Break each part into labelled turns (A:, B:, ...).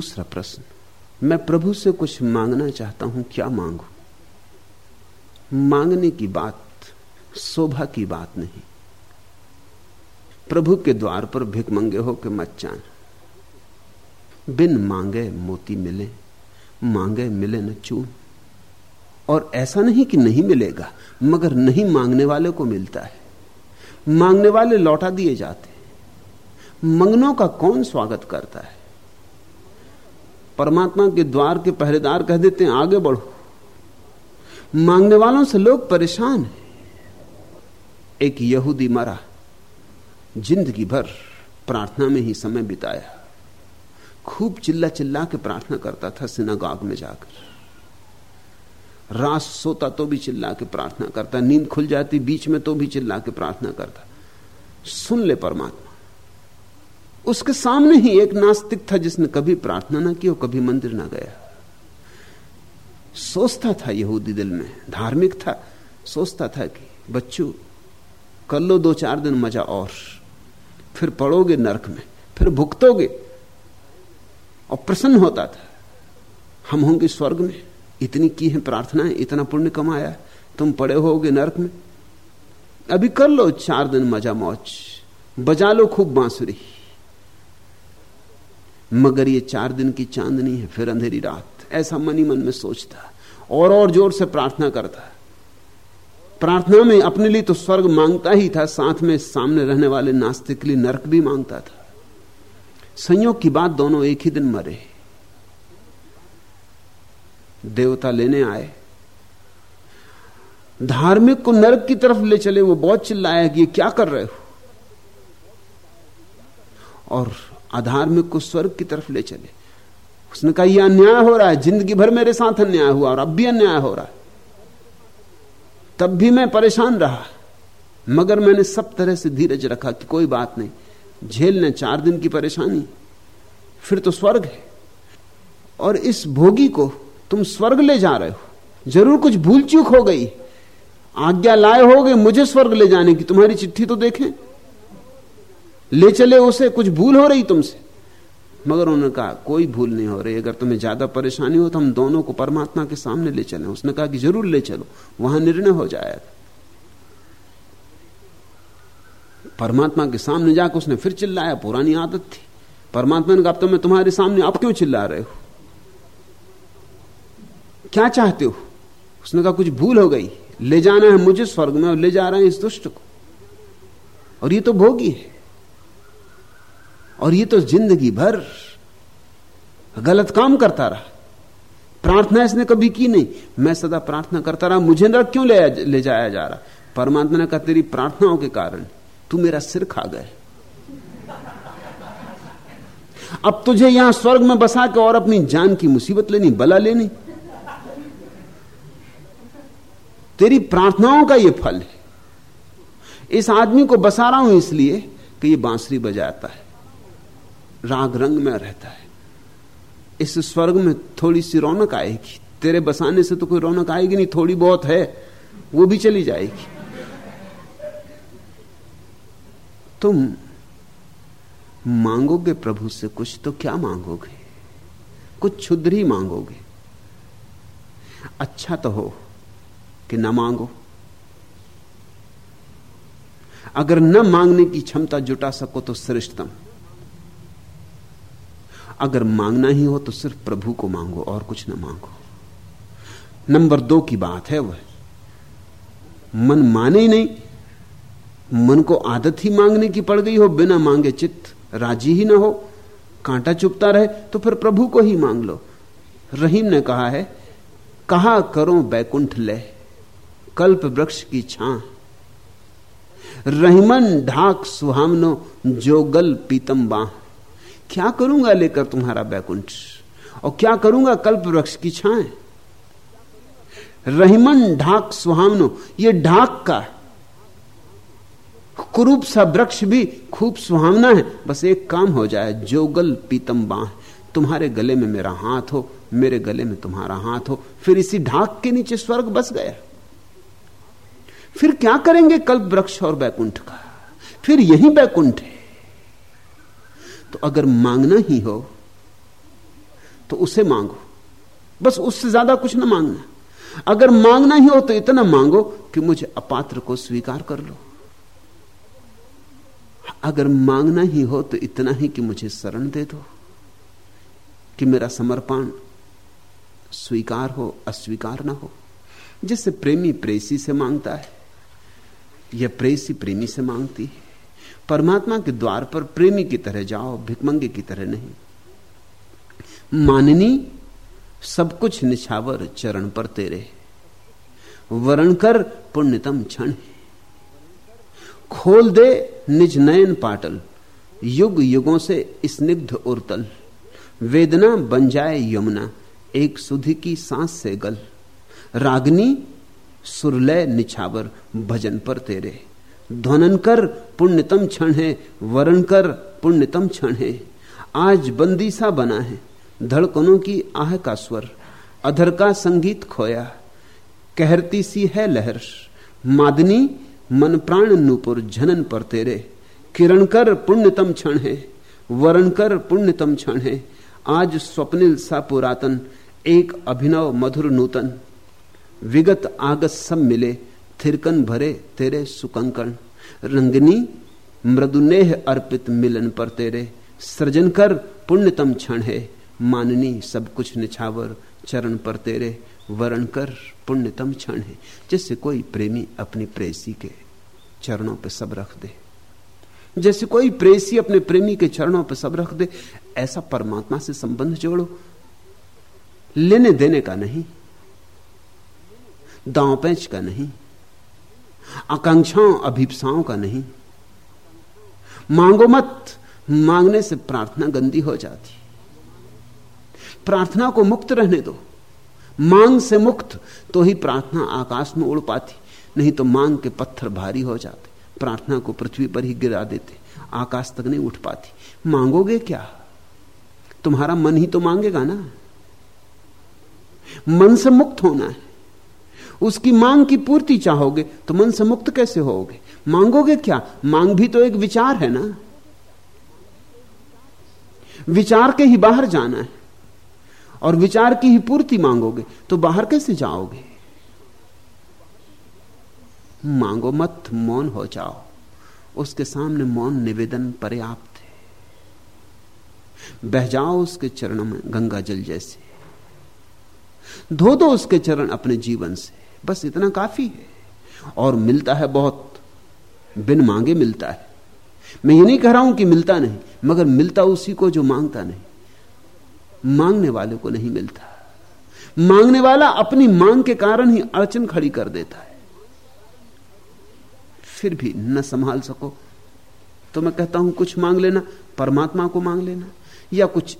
A: दूसरा प्रश्न। मैं प्रभु से कुछ मांगना चाहता हूँ, क्या मांगू? मांगने की बात, शोभा की बात नहीं। प्रभु के द्वार पर भिक मंगे हो के मत जाना। बिन मांगे मोती मिले, मांगे मिले न चून। और ऐसा नहीं कि नहीं मिलेगा, मगर नहीं मांगने वाले को मिलता है। मांगने वाले लौटा दिए जाते मंगनों का कौन स्वागत करता है? परमात्मा के द्वार के पहरेदार कह देते हैं, आगे बढ़ो। मांगने वालों से लोग परेशान हैं। एक यहूदी मरा, ज़िंदगी भर प्रार्थना में ही समय बिताया। खूब चिल्ला चिल्ला के प्रार्थना करता था सिनागाग में जाकर। रात सोता तो भी चिल्ला के प्रार्थना करता, नींद खुल जाती, बीच में तो भी चिल्ला के प्रार्थना करता। सुन ले परमात्मा। उसके सामने ही एक नास्तिक था जिसने कभी प्रार्थना ना की और कभी मंदिर ना गया। सोचता था यहूदी दिल में, धार्मिक था, सोचता था कि, बच्चों, कर लो दो चार दिन मज़ा और, फिर पड़ोगे नरक में, फिर भुगतोगे। और प्रसन्न होता था, हम होंगे स्वर्ग में, इतनी की है प्रार्थनाएँ, इतना पुण्य कमाया, तुम पड़े होगे नरक में। अभी कर लो चार दिन मज़ा मौज, बजा लो खूब बांसुरी। मगर ये चार दिन की चांदनी है, फिर अंधेरी रात। ऐसा मनी मन में सोचता, और और ज़ोर से प्रार्थना करता। प्रार्थना में अपने लिए तो स्वर्ग माँगता ही था, साथ में सामने रहने वाले नास्तिक के लिए नरक भी माँगता था। संयोग की बात दोनों एक ही दिन मरे। देवता लेने आए। धार्मिक को नरक की तरफ़ ले चले, वो बहुत चिल्लाया कि ये क्या कर रहे हो? और अधार्मिक को स्वर्ग की तरफ़ ले चले। उसने कहा, यह अन्याय हो रहा है। ज़िंदगी भर मेरे साथ अन्याय हुआ और अब भी अन्याय हो रहा है। तब भी मैं परेशान रहा। मगर मैंने सब तरह से धीरज रखा कि कोई बात नहीं। झेलने चार दिन की परेशानी। फिर तो स्वर्ग है। और इस भोगी को तुम स्वर्ग ले जा रहे हो। ज़रूर कुछ भूल चूक हो गई। आज्ञा लाए होगे मुझे स्वर्ग ले जाने की। तुम्हारी चिट्ठी तो देखें। ले चले उसे, कुछ भूल हो रही तुमसे? मगर उन्होंने कहा, कोई भूल नहीं हो रही। अगर तुम्हें ज़्यादा परेशानी हो तो हम दोनों को परमात्मा के सामने ले चले। उसने कहा कि ज़रूर ले चलो, वहाँ निर्णय हो जाएगा। परमात्मा के सामने जाकर उसने फिर चिल्लाया, पुरानी आदत थी। परमात्मा ने कहा तो मैं तुम्हारे सामने आप क्यों चिल्ला रहे हो? क्या चाहते हो? उसने कहा, कुछ भूल हो गई। ले जाना है मुझे स्वर्ग में और ले जा रहे हैं इस दुष्ट को। और ये तो भोगी है। और ये तो ज़िंदगी भर गलत काम करता रहा। प्रार्थना इसने कभी की नहीं। मैं सदा प्रार्थना करता रहा मुझे नरक क्यों ले, ले जाया जा रहा? परमात्मा ने कहा तेरी प्रार्थनाओं के कारण तू मेरा सिर खा गए। अब तुझे यहाँ स्वर्ग में बसा के और अपनी जान की मुसीबत लेनी बला लेनी। तेरी प्रार्थनाओं का यह फल है। इस आदमी को बसा रहा हूँ इसलिए कि यह बांसुरी बजाता है। राग रंग में रहता है। इस स्वर्ग में थोड़ी सी रौनक आएगी। तेरे बसाने से तो कोई रौनक आएगी नहीं, थोड़ी बहुत है, वो भी चली जाएगी। तुम मांगोगे प्रभु से कुछ तो क्या मांगोगे? कुछ क्षुद्र ही मांगोगे। अच्छा तो हो कि ना मांगो। अगर न मांगने की क्षमता जुटा सको तो श्रेष्ठतम। अगर मांगना ही हो तो सिर्फ़ प्रभु को मांगो और कुछ ना मांगो। नंबर दो की बात है वह, मन माने ही नहीं, मन को आदत ही मांगने की पड़ गई हो, बिना मांगे चित्त राज़ी ही ना हो, कांटा चुपता रहे तो फिर प्रभु को ही मांग लो। रहीम ने कहा है, कहा करो बैकुंठ ले, कल्प वृक्ष की छा। रहीमन ढाक सुहामनो जोगल पीतम बाह। क्या करूँगा लेकर तुम्हारा बैकुंठ? और क्या करूँगा कल्प वृक्ष की छाए? रहीमन ढाक सुहामनो ये ढाक का कुरूप सा वृक्ष भी खूब सुहावना है। बस एक काम हो जाए, जोगल पीतम बाह तुम्हारे गले में मेरा हाथ हो, मेरे गले में तुम्हारा हाथ हो, फिर इसी ढाक के नीचे स्वर्ग बस गया। फिर क्या करेंगे कल्प वृक्ष और बैकुंठ का? फिर यही बैकुंठ है। तो अगर मांगना ही हो तो उसे मांगो। बस उससे ज़्यादा कुछ ना मांगना। अगर मांगना ही हो तो इतना मांगो कि मुझे अपात्र को स्वीकार कर लो। अगर मांगना ही हो तो इतना ही कि मुझे शरण दे दो, कि मेरा समर्पण स्वीकार हो, अस्वीकार ना हो। जिससे प्रेमी प्रेसी से माँगता है, या प्रेसी प्रेमी से मांगती है। परमात्मा के द्वार पर प्रेमी की तरह जाओ, भिकमंगे की तरह नहीं। माननी, सब कुछ निछावर चरण पर तेरे वरण कर पुण्यतम क्षण खोल दे निज नयन पाटल, युग युगों से स्निग्ध उर्तल वेदना बन जाए यमुना, एक सुधि की सांस से गल। रागनी सुरलय निछावर भजन पर तेरे ध्वनन कर पुण्यतम क्षण है वरण कर पुण्यतम क्षण है। आज बंदी सा बना है, धड़कनों की आह का स्वर, अधर का संगीत खोया। कहरती सी है लहर, मादनी मन प्राण नूपुर झनन पर तेरे। किरण कर पुण्यतम क्षण है वरण कर पुण्यतम क्षण है। आज स्वप्निल सा पुरातन, एक अभिनव मधुर नूतन। विगत आगत सब मिले थिरकन भरे तेरे सुकंकण। रंगनी, मृदुनेह अर्पित मिलन पर तेरे। सृजन कर पुण्यतम क्षण है। माननी सब कुछ निछावर चरण पर तेरे। वरण कर पुण्यतम क्षण है। जैसे कोई प्रेमी अपनी प्रेसी के चरणों पर सब रख दे। जैसे कोई प्रेसी अपने प्रेमी के चरणों पर सब रख दे। ऐसा परमात्मा से संबंध जोड़ो। लेने देने का नहीं। दांव पैंच का नहीं। आकांक्षाओं, अभिप्साओं का नहीं। मांगो मत, मांगने से प्रार्थना गंदी हो जाती। प्रार्थना को मुक्त रहने दो। मांग से मुक्त तो ही प्रार्थना आकाश में उड़ पाती। नहीं तो मांग के पत्थर भारी हो जाते। प्रार्थना को पृथ्वी पर ही गिरा देते। आकाश तक नहीं उठ पाती। मांगोगे क्या? तुम्हारा मन ही तो मांगेगा ना। मन से मुक्त होना है। उसकी मांग की पूर्ति चाहोगे तो मन से मुक्त कैसे होगे मांगोगे क्या? मांग भी तो एक विचार है ना? विचार के ही बाहर जाना है। और विचार की ही पूर्ति मांगोगे तो बाहर कैसे जाओगे? मांगो मत, मौन हो जाओ। उसके सामने मौन निवेदन पर्याप्त है। बह जाओ उसके चरणों में, गंगा जल जैसे। धो दो उसके चरण अपने जीवन से। बस इतना काफ़ी है। और मिलता है बहुत। बिन मांगे मिलता है। मैं ये नहीं कह रहा हूँ कि मिलता नहीं, मगर मिलता उसी को जो माँगता नहीं। मांगने वाले को नहीं मिलता। मांगने वाला अपनी मांग के कारण ही अड़चन खड़ी कर देता है। फिर भी न संभाल सको। तो मैं कहता हूँ, कुछ मांग लेना, परमात्मा को मांग लेना, या कुछ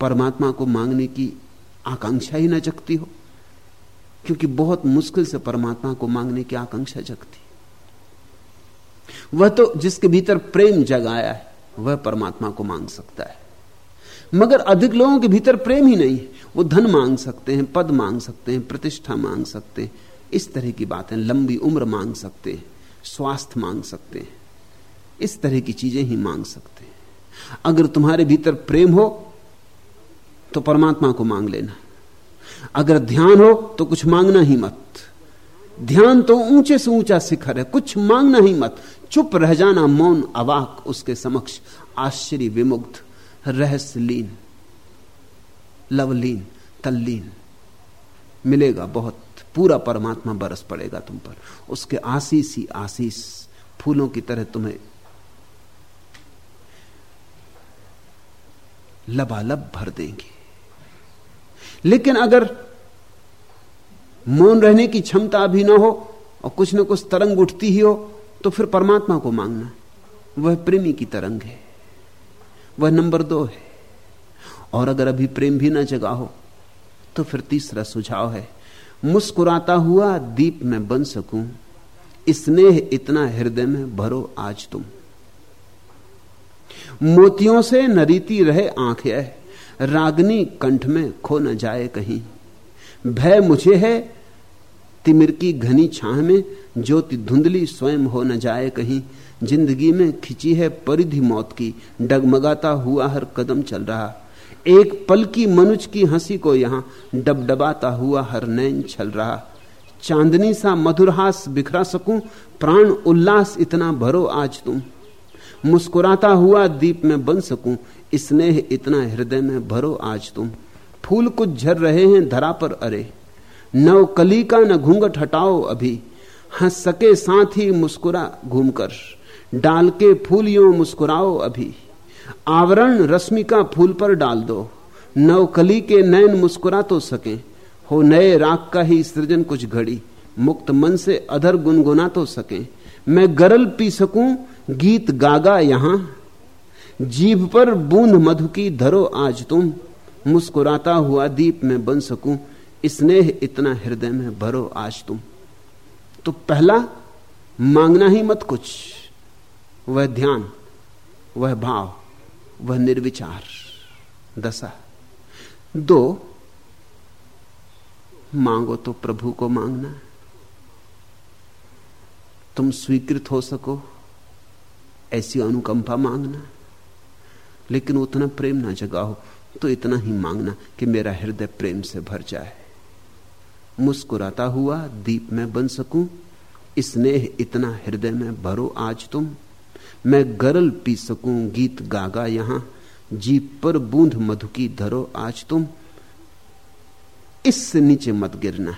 A: परमात्मा को मांगने की आकांक्षा ही न जगती हो। क्योंकि बहुत मुश्किल से परमात्मा को मांगने की आकांक्षा जगती। वह तो जिसके भीतर प्रेम जगाया है, वह परमात्मा को मांग सकता है। मगर अधिक लोगों के भीतर प्रेम ही नहीं है वो धन मांग सकते हैं, पद मांग सकते हैं, प्रतिष्ठा मांग सकते हैं, इस तरह की बातें, लंबी उम्र मांग सकते हैं, स्वास्थ्य मांग सकते हैं, इस तरह की चीज़ें ही मांग सकते हैं। अगर तुम्हारे भीतर प्रेम हो तो परमात्मा को मांग लेना। अगर ध्यान हो तो कुछ मांगना ही मत। ध्यान तो ऊँचे से ऊँचा शिखर है, कुछ मांगना ही मत। चुप रह जाना मौन अवाक उसके समक्ष, आश्चर्य विमुग्ध, रहस्यलीन, लवलीन, तल्लीन। मिलेगा बहुत, पूरा परमात्मा बरस पड़ेगा तुम पर। उसके आशीष ही आशीष, फूलों की तरह तुम्हें लबालब भर देंगे। लेकिन अगर मौन रहने की क्षमता भी ना हो और कुछ ना कुछ तरंग उठती ही हो तो फिर परमात्मा को मांगना। वह प्रेमी की तरंग है। वह नंबर दो है। और अगर अभी प्रेम भी ना जगा हो तो फिर तीसरा सुझाव है। मुस्कुराता हुआ दीप में बन सकूँ। स्नेह इतना हृदय में भरो आज तुम। मोतियों से नरीती रहे आँखें। रागनी कंठ में खो न जाए कहीं। भय मुझे है, तिमिर की घनी छाह में ज्योति धुंधली स्वयं हो न जाए कहीं। ज़िंदगी में खिंची है परिधि मौत की, डगमगाता हुआ हर कदम चल रहा। एक पल की मनुज की हँसी को यहाँ डबडबाता हुआ हर नैन छल रहा। चांदनी सा मधुरहास बिखरा सकूँ, प्राण उल्लास इतना भरो आज तुम। मुस्कुराता हुआ दीप में बन सकूँ स्नेह इतना हृदय में भरो आज तुम। फूल कुछ झर रहे हैं धरा पर अरे। नव कली का न घूंघट हटाओ अभी। हंस सके साथ ही मुस्कुरा घूमकर। डाल के फूल यो मुस्कुराओ अभी। आवरण रश्मि का फूल पर डाल दो। नवकली के नयन मुस्कुरा तो सके। हो नए राग का ही सृजन कुछ घड़ी। मुक्त मन से अधर गुनगुना तो सके। मैं गरल पी सकूँ गीत गागा यहाँ। जीभ पर बूंद मधु की धरो आज तुम, मुस्कुराता हुआ दीप में बन सकूँ स्नेह इतना हृदय में भरो आज तुम। तो पहला, मांगना ही मत कुछ, वह ध्यान, वह भाव, वह निर्विचार। दशा, दो, मांगो तो प्रभु को मांगना तुम स्वीकृत हो सको, ऐसी अनुकंपा मांगना लेकिन उतना प्रेम ना जगाओ तो इतना ही मांगना कि मेरा हृदय प्रेम से भर जाए। मुस्कुराता हुआ दीप में बन सकूँ? स्नेह इतना हृदय में भरो आज तुम? मैं गरल पी सकूँ? गीत गागा यहाँ। जीप पर बूंद मधु की धरो आज तुम? इससे नीचे मत गिरना।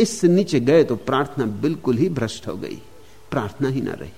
A: इससे नीचे गए तो प्रार्थना बिल्कुल ही भ्रष्ट हो गई। प्रार्थना ही ना रही।